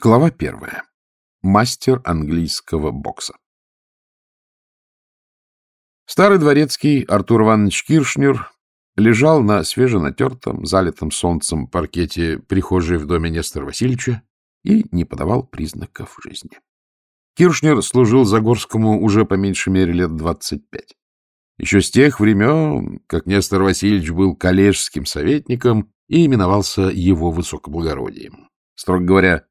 Глава первая. Мастер английского бокса. Старый дворецкий Артур Иванович Киршнер лежал на свеженатертом, залитом солнцем паркете прихожей в доме Нестора Васильевича и не подавал признаков жизни. Киршнер служил Загорскому уже по меньшей мере лет двадцать пять. Еще с тех времен, как Нестор Васильевич был коллежским советником и именовался его высокоблагородием. Строго говоря,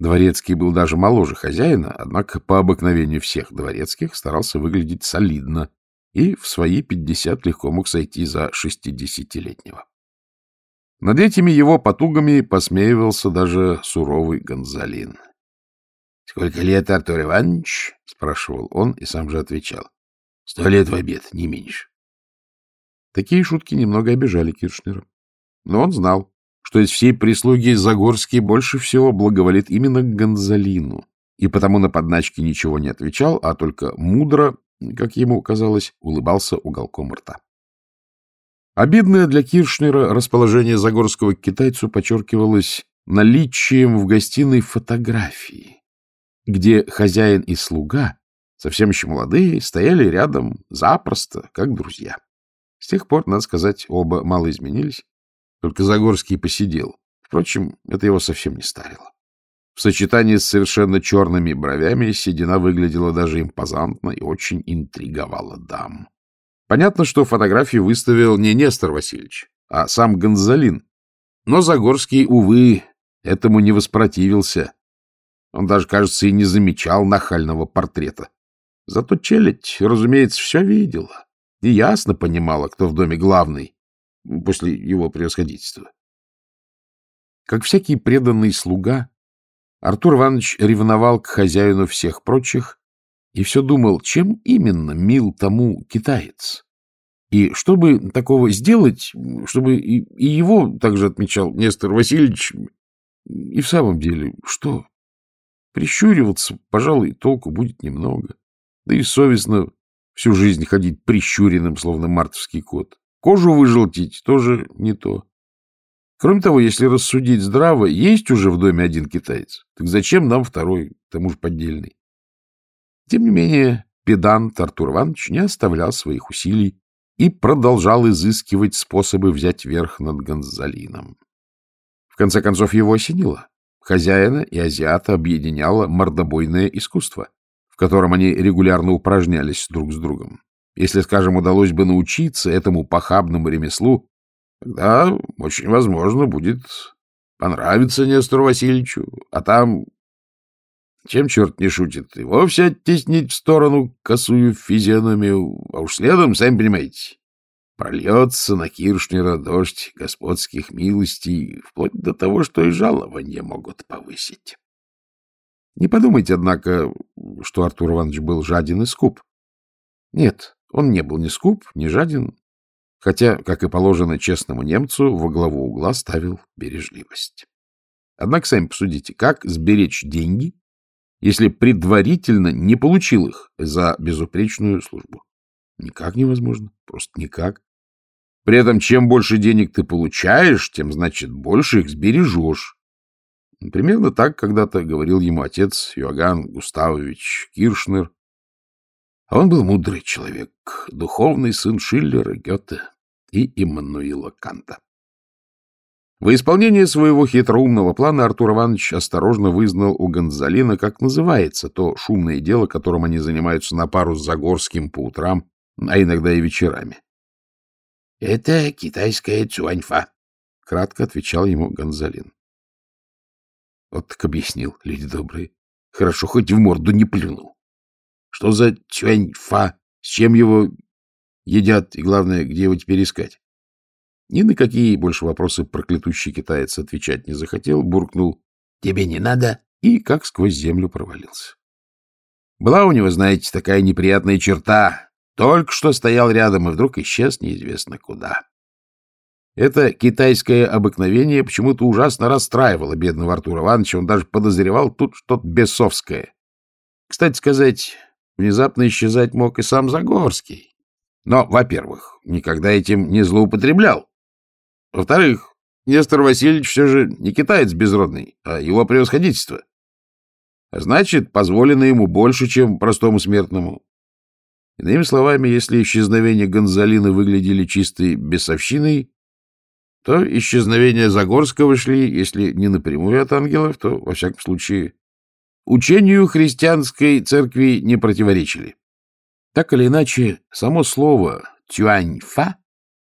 Дворецкий был даже моложе хозяина, однако по обыкновению всех дворецких старался выглядеть солидно и в свои пятьдесят легко мог сойти за шестидесятилетнего. Над этими его потугами посмеивался даже суровый Гонзалин. — Сколько лет, Артур Иванович? — спрашивал он и сам же отвечал. — Сто лет в обед, не меньше. Такие шутки немного обижали Киршнера. Но он знал, что из всей прислуги Загорский больше всего благоволит именно Гонзалину, и потому на подначки ничего не отвечал, а только мудро, как ему казалось, улыбался уголком рта. Обидное для Киршнера расположение Загорского к китайцу подчеркивалось наличием в гостиной фотографии, где хозяин и слуга, совсем еще молодые, стояли рядом запросто, как друзья. С тех пор, надо сказать, оба мало изменились, только Загорский посидел. Впрочем, это его совсем не старило. В сочетании с совершенно черными бровями седина выглядела даже импозантно и очень интриговала дам. Понятно, что фотографии выставил не Нестор Васильевич, а сам Гонзалин. Но Загорский, увы, этому не воспротивился. Он даже, кажется, и не замечал нахального портрета. Зато челядь, разумеется, все видела и ясно понимала, кто в доме главный после его превосходительства. Как всякий преданный слуга, Артур Иванович ревновал к хозяину всех прочих и все думал, чем именно мил тому китаец. И чтобы такого сделать, чтобы и, и его также отмечал Нестор Васильевич, и в самом деле, что? Прищуриваться, пожалуй, толку будет немного. Да и совестно всю жизнь ходить прищуренным, словно мартовский кот. Кожу выжелтить тоже не то. Кроме того, если рассудить здраво, есть уже в доме один китаец. Так зачем нам второй, к тому же поддельный? Тем не менее, педант Артур Иванович не оставлял своих усилий и продолжал изыскивать способы взять верх над Гонзалином. В конце концов, его осенило. Хозяина и азиата объединяло мордобойное искусство, в котором они регулярно упражнялись друг с другом. Если, скажем, удалось бы научиться этому похабному ремеслу, тогда очень возможно будет понравиться Нестору Васильевичу, а там, чем черт не шутит, и вовсе оттеснить в сторону косую физиономию, а уж следом, сами понимаете, прольется на Киршнера дождь господских милостей, вплоть до того, что и жалования могут повысить. Не подумайте, однако, что Артур Иванович был жаден и скуп. Нет, он не был ни скуп, ни жаден, хотя, как и положено честному немцу, во главу угла ставил бережливость. Однако сами посудите, как сберечь деньги, если предварительно не получил их за безупречную службу? Никак невозможно, просто никак. При этом, чем больше денег ты получаешь, тем, значит, больше их сбережешь. Примерно так когда-то говорил ему отец Иоганн Густавович Киршнер, а он был мудрый человек, духовный сын Шиллера, Гёте и Иммануила Канта. Во исполнение своего хитроумного плана Артур Иванович осторожно вызнал у Гонзалина, как называется то шумное дело, которым они занимаются на пару с Загорским по утрам, а иногда и вечерами. — Это китайская цюаньфа, — кратко отвечал ему Гонзалин. Вот так объяснил, люди добрые. Хорошо, хоть в морду не плюнул. Что за чвянь-фа? С чем его едят? И, главное, где его теперь искать? Ни на какие больше вопросы проклятущий китаец отвечать не захотел, буркнул «Тебе не надо» и как сквозь землю провалился. Была у него, знаете, такая неприятная черта. Только что стоял рядом и вдруг исчез неизвестно куда. Это китайское обыкновение почему-то ужасно расстраивало бедного Артура Ивановича. Он даже подозревал тут что-то бесовское. Кстати сказать, Внезапно исчезать мог и сам Загорский. Но, во-первых, никогда этим не злоупотреблял. Во-вторых, Нестор Васильевич все же не китаец безродный, а его превосходительство. Значит, позволено ему больше, чем простому смертному. Иными словами, если исчезновения Гонзалины выглядели чистой бесовщиной, то исчезновения Загорского шли, если не напрямую от ангелов, то, во всяком случае, учению христианской церкви не противоречили. Так или иначе, само слово «тюань-фа»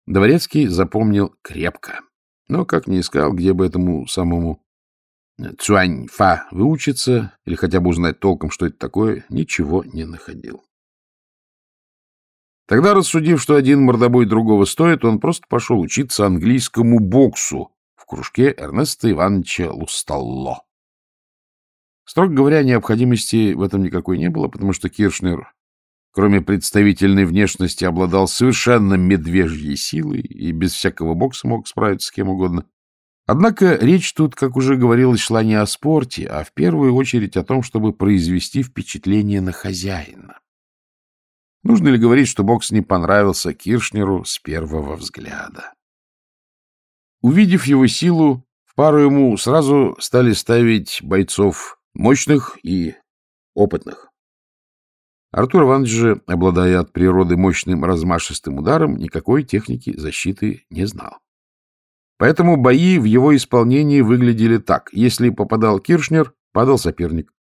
Дворецкий запомнил крепко, но как ни искал, где бы этому самому «цюань-фа» выучиться или хотя бы узнать толком, что это такое, ничего не находил. Тогда, рассудив, что один мордобой другого стоит, он просто пошел учиться английскому боксу в кружке Эрнеста Ивановича Лусталло. Строго говоря, необходимости в этом никакой не было, потому что Киршнер, кроме представительной внешности, обладал совершенно медвежьей силой и без всякого бокса мог справиться с кем угодно. Однако речь тут, как уже говорилось, шла не о спорте, а в первую очередь о том, чтобы произвести впечатление на хозяина. Нужно ли говорить, что бокс не понравился Киршнеру с первого взгляда? Увидев его силу, в пару ему сразу стали ставить бойцов мощных и опытных. Артур Иванович же, обладая от природы мощным размашистым ударом, никакой техники защиты не знал. Поэтому бои в его исполнении выглядели так. Если попадал Киршнер, падал соперник.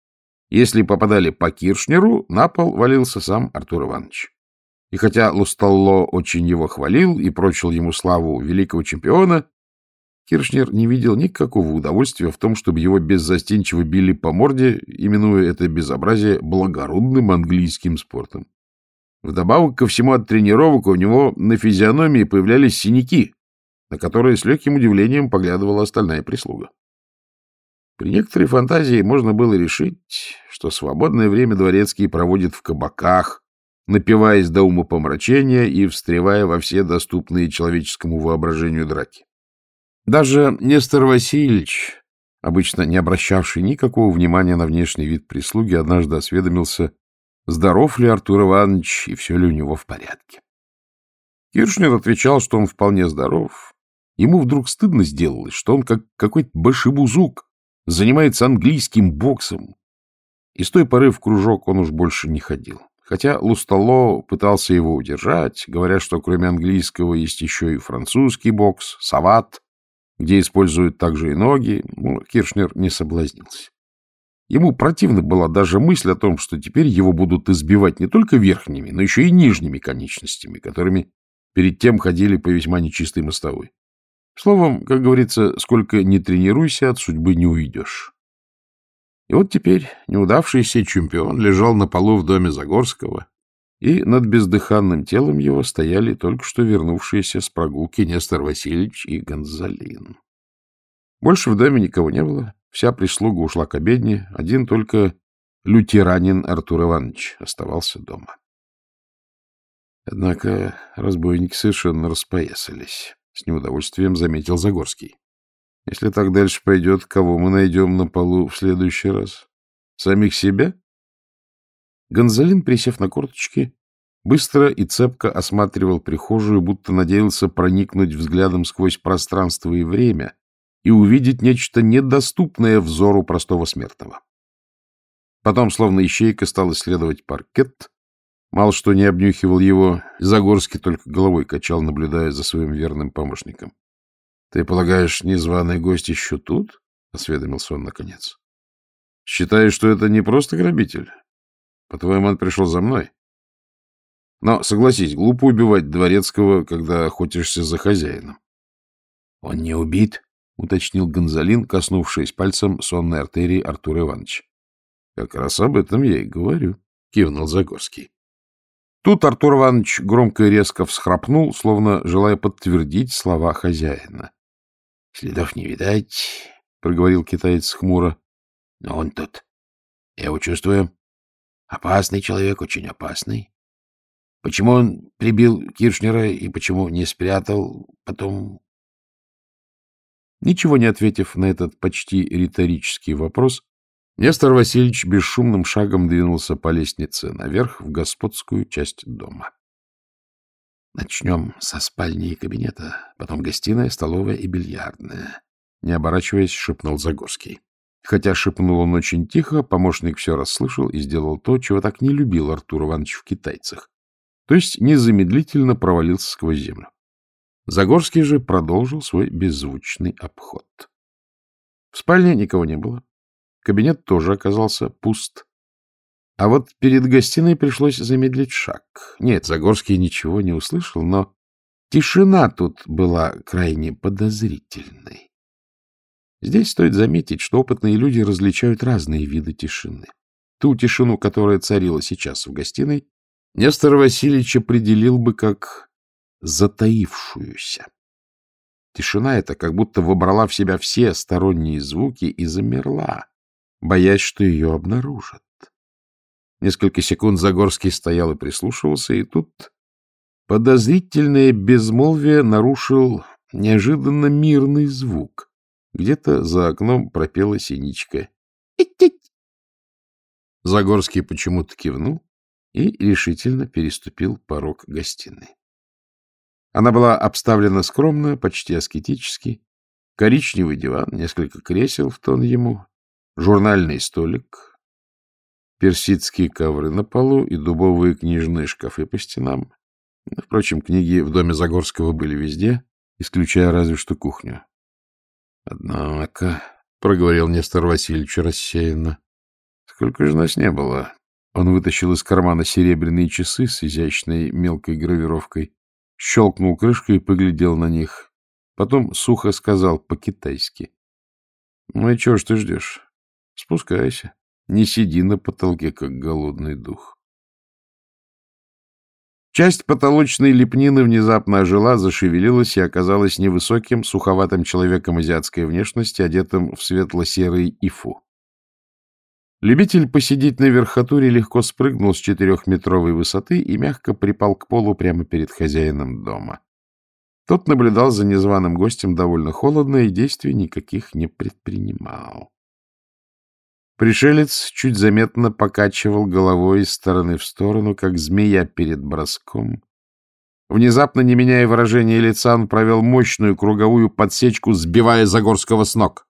Если попадали по Киршнеру, на пол валился сам Артур Иванович. И хотя Лусталло очень его хвалил и прочил ему славу великого чемпиона, Киршнер не видел никакого удовольствия в том, чтобы его беззастенчиво били по морде, именуя это безобразие благородным английским спортом. Вдобавок ко всему от тренировок у него на физиономии появлялись синяки, на которые с легким удивлением поглядывала остальная прислуга. При некоторой фантазии можно было решить, что свободное время дворецкий проводит в кабаках, напиваясь до ума помрачения и встревая во все доступные человеческому воображению драки. Даже Нестор Васильевич, обычно не обращавший никакого внимания на внешний вид прислуги, однажды осведомился, здоров ли Артур Иванович и все ли у него в порядке. Киршнер отвечал, что он вполне здоров. Ему вдруг стыдно сделалось, что он как какой-то башибузук, занимается английским боксом. И с той поры в кружок он уж больше не ходил. Хотя Лустало пытался его удержать, говоря, что кроме английского есть еще и французский бокс, сават, где используют также и ноги, ну, Киршнер не соблазнился. Ему противна была даже мысль о том, что теперь его будут избивать не только верхними, но еще и нижними конечностями, которыми перед тем ходили по весьма нечистой мостовой. Словом, как говорится, сколько не тренируйся, от судьбы не уйдешь. И вот теперь неудавшийся чемпион лежал на полу в доме Загорского, и над бездыханным телом его стояли только что вернувшиеся с прогулки Нестор Васильевич и Гонзалин. Больше в доме никого не было, вся прислуга ушла к обедне, один только лютеранин Артур Иванович оставался дома. Однако разбойники совершенно распоясались. С неудовольствием заметил Загорский. Если так дальше пойдет, кого мы найдем на полу в следующий раз? Самих себя? Гонзалин, присев на корточки, быстро и цепко осматривал прихожую, будто надеялся проникнуть взглядом сквозь пространство и время и увидеть нечто недоступное взору простого смертного. Потом, словно ищейка, стал исследовать паркет, Мало что не обнюхивал его, Загорский только головой качал, наблюдая за своим верным помощником. — Ты полагаешь, незваный гость еще тут? — осведомился он наконец. — Считаешь, что это не просто грабитель? По-твоему, он пришел за мной? Но, согласись, глупо убивать дворецкого, когда охотишься за хозяином. — Он не убит, — уточнил Гонзалин, коснувшись пальцем сонной артерии Артура Ивановича. — Как раз об этом я и говорю, — кивнул Загорский. Тут Артур Иванович громко и резко всхрапнул, словно желая подтвердить слова хозяина. — Следов не видать, — проговорил китаец хмуро. — Но он тут. Я его чувствую. Опасный человек, очень опасный. Почему он прибил Киршнера и почему не спрятал потом... Ничего не ответив на этот почти риторический вопрос, Нестор Васильевич бесшумным шагом двинулся по лестнице наверх в господскую часть дома. Начнем со спальни и кабинета, потом гостиная, столовая и бильярдная. Не оборачиваясь, шепнул Загорский. — Хотя шепнул он очень тихо, помощник все расслышал и сделал то, чего так не любил Артур Иванович в китайцах. То есть незамедлительно провалился сквозь землю. Загорский же продолжил свой беззвучный обход. В спальне никого не было. Кабинет тоже оказался пуст. А вот перед гостиной пришлось замедлить шаг. Нет, Загорский ничего не услышал, но тишина тут была крайне подозрительной. Здесь стоит заметить, что опытные люди различают разные виды тишины. Ту тишину, которая царила сейчас в гостиной, Нестор Васильевич определил бы как затаившуюся. Тишина эта как будто вобрала в себя все сторонние звуки и замерла, боясь, что ее обнаружат. Несколько секунд Загорский стоял и прислушивался, и тут подозрительное безмолвие нарушил неожиданно мирный звук. Где-то за окном пропела синичка. Загорский почему-то кивнул и решительно переступил порог гостиной. Она была обставлена скромно, почти аскетически. Коричневый диван, несколько кресел в тон ему, журнальный столик, персидские ковры на полу и дубовые книжные шкафы по стенам. Впрочем, книги в доме Загорского были везде, исключая разве что кухню. — Однако, — проговорил Нестор Васильевич рассеянно, — сколько же нас не было. Он вытащил из кармана серебряные часы с изящной мелкой гравировкой, щелкнул крышкой и поглядел на них. Потом сухо сказал по-китайски. — Ну и чего ж ты ждешь? Спускайся. Не сиди на потолке, как голодный дух. Часть потолочной лепнины внезапно ожила, зашевелилась и оказалась невысоким, суховатым человеком азиатской внешности, одетым в светло-серый ифу. Любитель посидеть на верхотуре легко спрыгнул с четырехметровой высоты и мягко припал к полу прямо перед хозяином дома. Тот наблюдал за незваным гостем довольно холодно и действий никаких не предпринимал. Пришелец чуть заметно покачивал головой из стороны в сторону, как змея перед броском. Внезапно, не меняя выражения лица, он провел мощную круговую подсечку, сбивая Загорского с ног.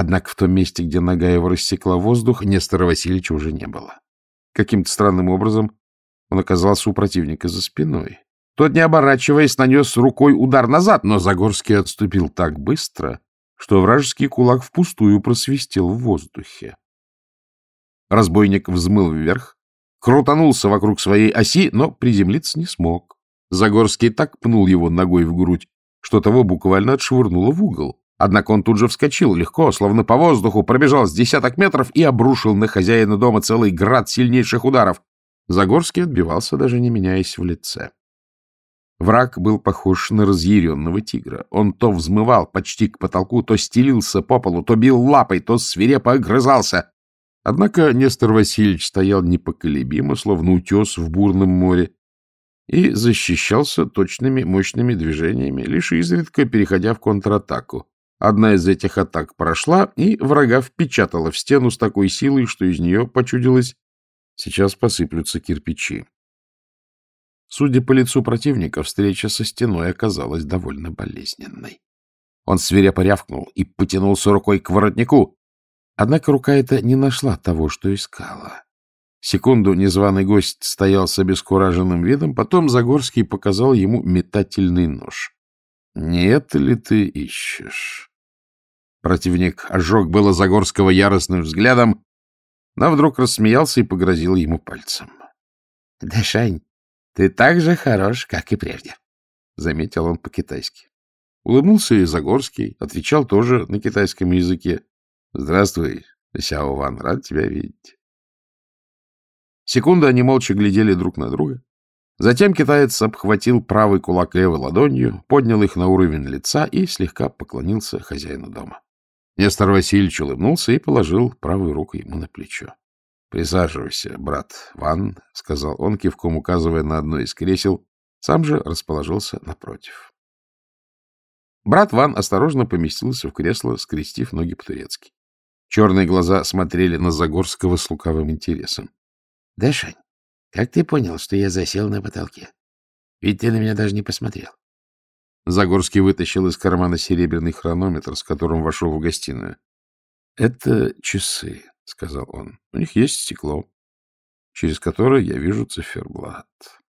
Однако в том месте, где нога его рассекла воздух, Нестора Васильевича уже не было. Каким-то странным образом он оказался у противника за спиной. Тот, не оборачиваясь, нанес рукой удар назад, но Загорский отступил так быстро, что вражеский кулак впустую просвистел в воздухе. Разбойник взмыл вверх, крутанулся вокруг своей оси, но приземлиться не смог. Загорский так пнул его ногой в грудь, что того буквально отшвырнуло в угол. Однако он тут же вскочил легко, словно по воздуху, пробежал с десяток метров и обрушил на хозяина дома целый град сильнейших ударов. Загорский отбивался, даже не меняясь в лице. Враг был похож на разъяренного тигра. Он то взмывал почти к потолку, то стелился по полу, то бил лапой, то свирепо огрызался. Однако Нестор Васильевич стоял непоколебимо, словно утес в бурном море, и защищался точными мощными движениями, лишь изредка переходя в контратаку. Одна из этих атак прошла, и врага впечатала в стену с такой силой, что из нее почудилось «сейчас посыплются кирпичи». Судя по лицу противника, встреча со стеной оказалась довольно болезненной. Он свирепо рявкнул и потянулся рукой к воротнику. Однако рука эта не нашла того, что искала. Секунду незваный гость стоял с обескураженным видом, потом Загорский показал ему метательный нож. — Не это ли ты ищешь? Противник ожег было Загорского яростным взглядом, но вдруг рассмеялся и погрозил ему пальцем. — Дашань, ты так же хорош, как и прежде, — заметил он по-китайски. Улыбнулся и Загорский, отвечал тоже на китайском языке. — Здравствуй, Сяо Ван, рад тебя видеть. Секунду они молча глядели друг на друга. Затем китаец обхватил правый кулак левой ладонью, поднял их на уровень лица и слегка поклонился хозяину дома. Нестор Васильевич улыбнулся и положил правую руку ему на плечо. — Присаживайся, брат Ван, — сказал он, кивком указывая на одно из кресел, сам же расположился напротив. Брат Ван осторожно поместился в кресло, скрестив ноги по-турецки. Черные глаза смотрели на Загорского с лукавым интересом. — Да, Шань, как ты понял, что я засел на потолке? Ведь ты на меня даже не посмотрел. Загорский вытащил из кармана серебряный хронометр, с которым вошел в гостиную. Это часы, — сказал он. У них есть стекло, через которое я вижу циферблат.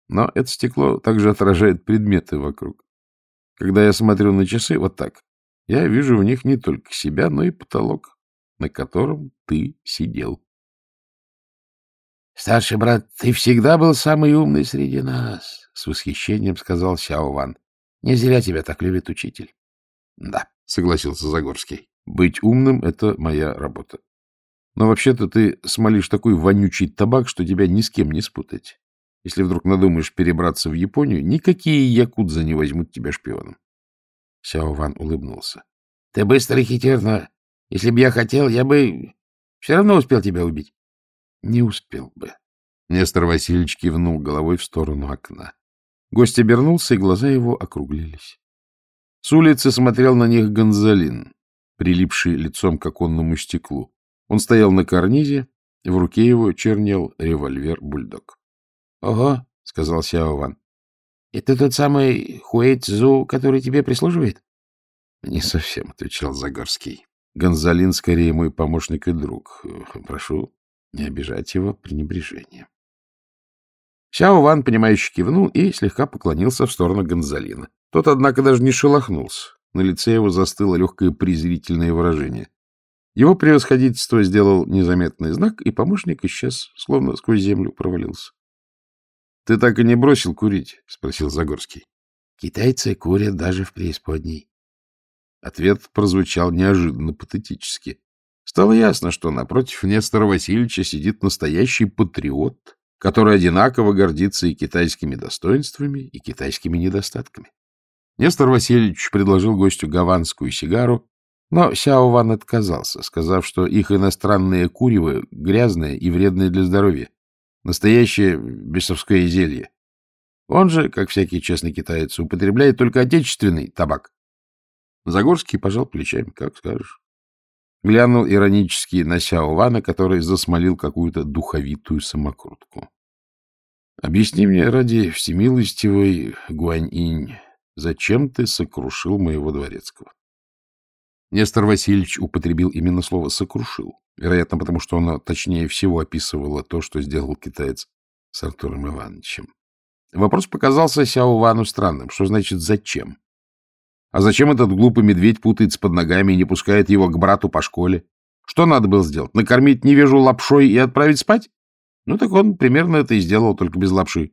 Но это стекло также отражает предметы вокруг. Когда я смотрю на часы вот так, я вижу в них не только себя, но и потолок, на котором ты сидел. — Старший брат, ты всегда был самый умный среди нас, — с восхищением сказал Сяо Ван. — Не зря тебя так любит учитель. — Да, — согласился Загорский. — Быть умным — это моя работа. Но вообще-то ты смолишь такой вонючий табак, что тебя ни с кем не спутать. Если вдруг надумаешь перебраться в Японию, никакие якудза не возьмут тебя шпионом. Сяо Ван улыбнулся. — Ты быстрый хитер, но если бы я хотел, я бы все равно успел тебя убить. — Не успел бы. Нестор Васильевич кивнул головой в сторону окна. Гость обернулся, и глаза его округлились. С улицы смотрел на них Гонзалин, прилипший лицом к оконному стеклу. Он стоял на карнизе, и в руке его чернел револьвер-бульдог. — Ого, — сказал Сяо Ван. — Это тот самый Хуэйцзу, который тебе прислуживает? — Не совсем, — отвечал Загорский. Гонзалин скорее мой помощник и друг. Прошу не обижать его пренебрежением. Сяо Ван, понимающе кивнул и слегка поклонился в сторону Гонзалина. Тот, однако, даже не шелохнулся. На лице его застыло легкое презрительное выражение. Его превосходительство сделал незаметный знак, и помощник исчез, словно сквозь землю провалился. — Ты так и не бросил курить? — спросил Загорский. — Китайцы курят даже в преисподней. Ответ прозвучал неожиданно патетически. Стало ясно, что напротив Нестора Васильевича сидит настоящий патриот, который одинаково гордится и китайскими достоинствами, и китайскими недостатками. Нестор Васильевич предложил гостю гаванскую сигару, но Сяо Ван отказался, сказав, что их иностранные курево грязное и вредное для здоровья. Настоящее бесовское зелье. Он же, как всякий честный китаец, употребляет только отечественный табак. Загорский пожал плечами, как скажешь. Глянул иронически на Сяо Вана, который засмолил какую-то духовитую самокрутку. — Объясни мне ради всемилостивой Гуань-инь, зачем ты сокрушил моего дворецкого? Нестор Васильевич употребил именно слово «сокрушил», вероятно, потому что оно точнее всего описывало то, что сделал китаец с Артуром Ивановичем. Вопрос показался Сяо Вану странным. Что значит «зачем»? А зачем этот глупый медведь путается под ногами и не пускает его к брату по школе? Что надо было сделать? Накормить невежу лапшой и отправить спать? Ну, так он примерно это и сделал, только без лапши.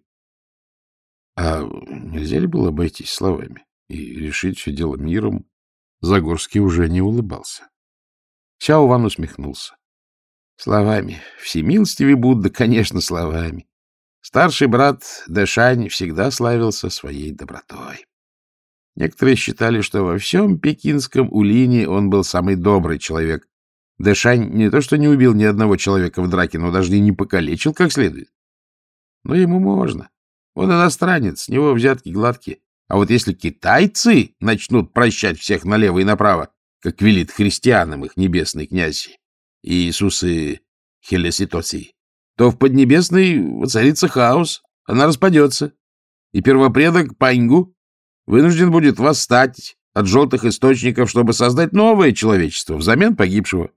А нельзя ли было обойтись словами и решить все дело миром? Загорский уже не улыбался. Сяо Ван усмехнулся. Словами. Всемилостивый Будда, конечно, словами. Старший брат Дэшань всегда славился своей добротой. Некоторые считали, что во всем пекинском Улине он был самый добрый человек. Дэшань не то что не убил ни одного человека в драке, но даже и не покалечил как следует. Но ему можно. Он иностранец, с него взятки гладкие. А вот если китайцы начнут прощать всех налево и направо, как велит христианам их небесный князь Иисус и Хелеситоси, то в Поднебесной воцарится хаос, она распадется. И первопредок Паньгу вынужден будет восстать от желтых источников, чтобы создать новое человечество взамен погибшего.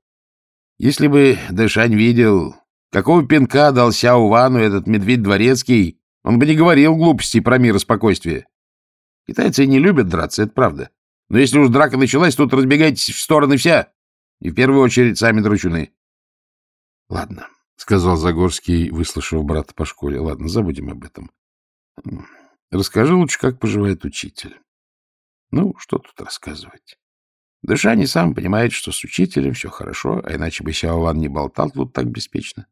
Если бы Дэшань видел, какого пинка дал Сяо Вану этот медведь дворецкий, он бы не говорил глупостей про мир и спокойствие. Китайцы не любят драться, это правда. Но если уж драка началась, тут разбегайтесь в стороны вся. И в первую очередь сами драчуны. — Ладно, — сказал Загорский, выслушав брата по школе. — Ладно, забудем об этом. Расскажи лучше, как поживает учитель. Ну, что тут рассказывать? Душа не сам понимает, что с учителем все хорошо, а иначе бы Сяован не болтал тут так беспечно.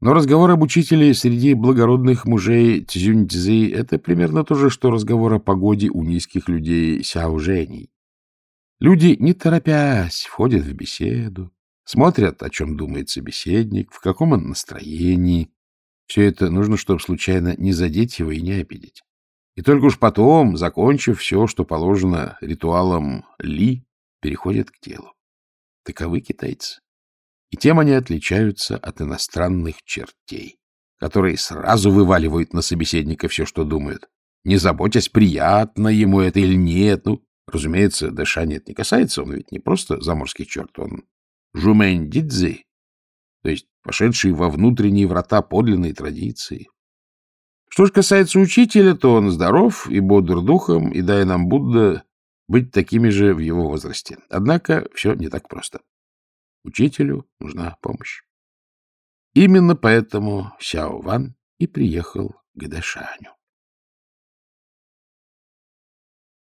Но разговор об учителе среди благородных мужей Цзюньцзы — это примерно то же, что разговор о погоде у низких людей Сяо-Женей. Люди, не торопясь, входят в беседу, смотрят, о чем думает собеседник, в каком он настроении, все это нужно, чтобы случайно не задеть его и не обидеть. И только уж потом, закончив все, что положено ритуалом Ли, переходят к делу. Таковы китайцы. И тем они отличаются от иностранных чертей, которые сразу вываливают на собеседника все, что думают, не заботясь, приятно ему это или нет. Ну, разумеется, Дэша нет не касается, он ведь не просто заморский черт, он жумэнь-дидзи, то есть пошедший во внутренние врата подлинной традиции. Что же касается учителя, то он здоров и бодр духом, и дай нам Будда быть такими же в его возрасте. Однако все не так просто. Учителю нужна помощь. Именно поэтому Сяо Ван и приехал к Дэшаню.